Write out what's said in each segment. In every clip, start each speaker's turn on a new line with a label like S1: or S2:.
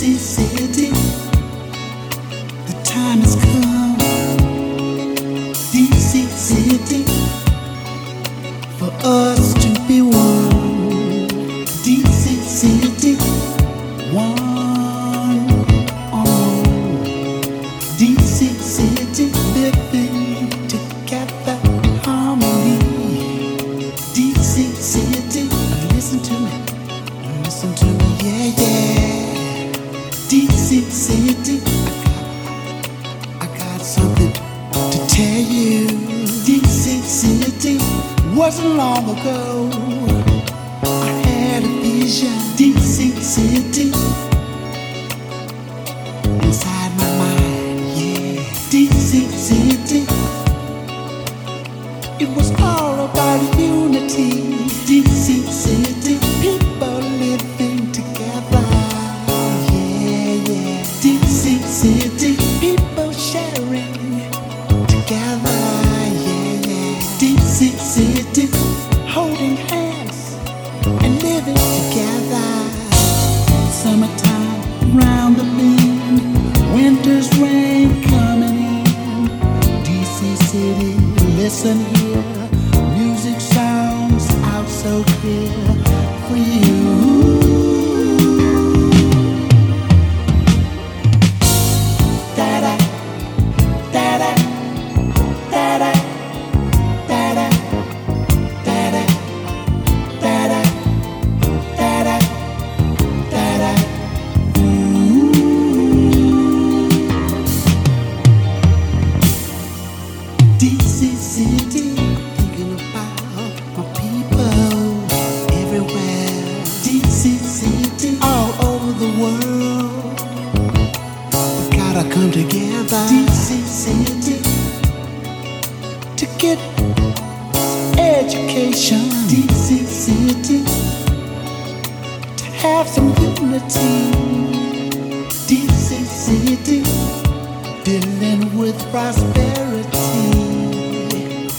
S1: DC City. The time has come. DC City. For us to be one. DC City. One on one. DC City. Living together harmony. DC City. Listen to me. Listen to me, yeah. DC City. I got something to tell you. DC City. Wasn't long ago. I had a vision. DC City. Inside my mind, yeah. DC City. It was all about unity. DC City, together. Yeah, yeah. DC City, holding hands and living together. Summertime round the bend, winter's rain coming in. DC City, listen here. Music sounds out so clear Gotta come together. DC City, to get education. DC City, to have some unity. DC City dealing with prosperity.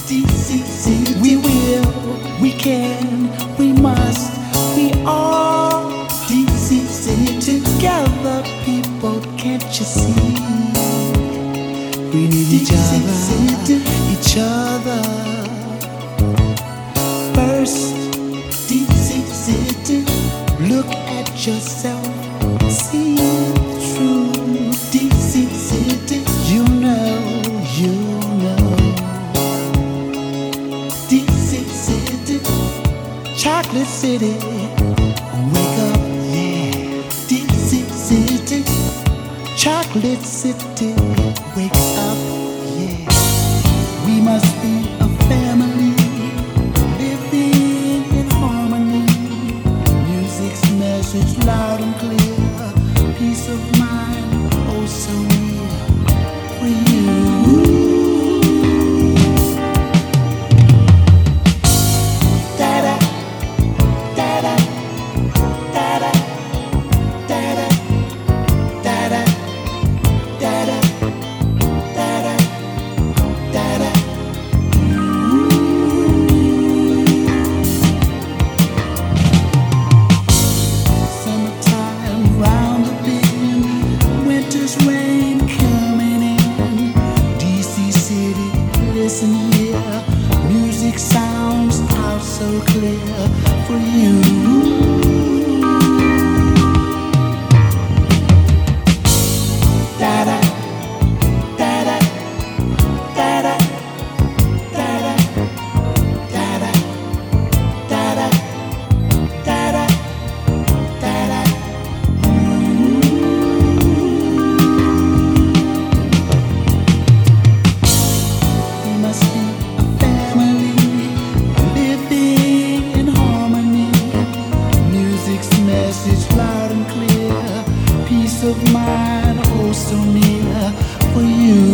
S1: DC City. We will, we can, we must, we are. DC City. Together, people, can't you see? Each other, each other. First. Look at yourself, see through. You know, you know. Chocolate City. Wake up, yeah. Chocolate City. Wake up, clear for you. For you.